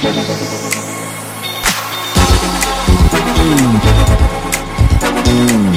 Mm. Mm.